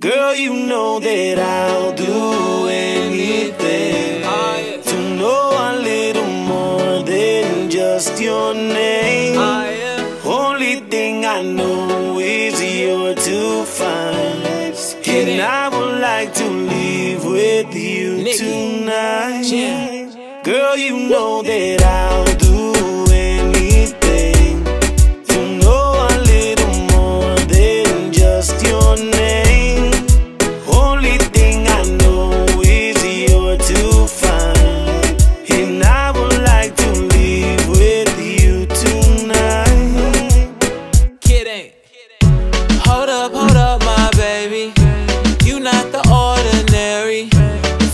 Girl, you know that I'll do anything to know a little more than just your name. Only thing I know is you're too fine. And I would like to leave with you Nicky. tonight. Girl, you know that I'll You not the ordinary.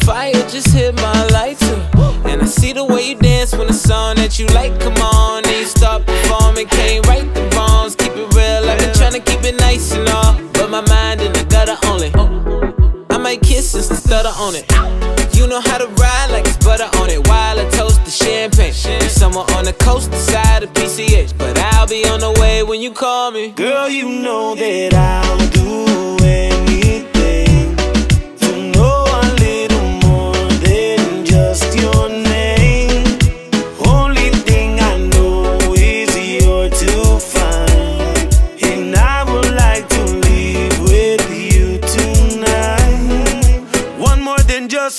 Fire just hit my lighter. And I see the way you dance when the song that you like, come on. And you start performing, can't right the wrongs. Keep it real, I've been trying to keep it nice and all. But my mind in the gutter only. I might kiss and stutter on it. You know how to ride like it's butter on it. While I toast the champagne. You somewhere on the coast, the side of PCH. But I'll be on the way when you call me. Girl, you know that I'll do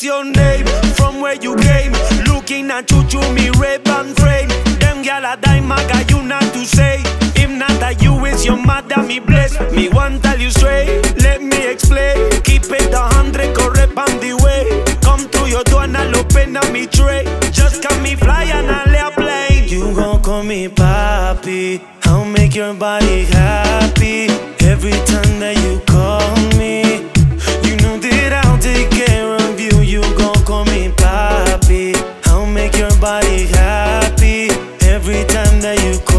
your name, from where you came. Looking at you through me red band frame. Them gyal a dime, I got you not to say. If not that you is your mother, me bless. Me want tell you straight, let me explain. Keep it a hundred, correct on the way. Come to your door and I'll open up me tray. Just come me fly and I'll lay a plane. You gon' call me papi. I'll make your body happy every time that you call me. Every time that you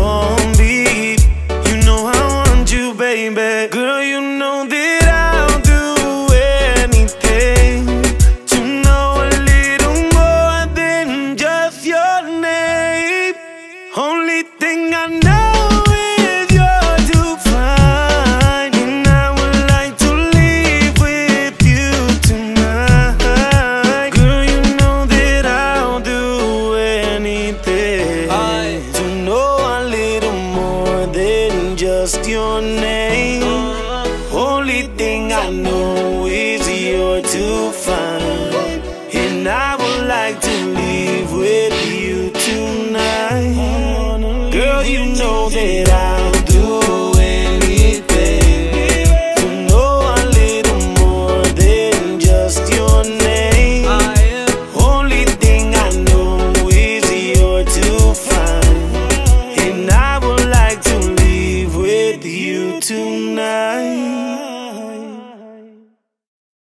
I know it's easier to find.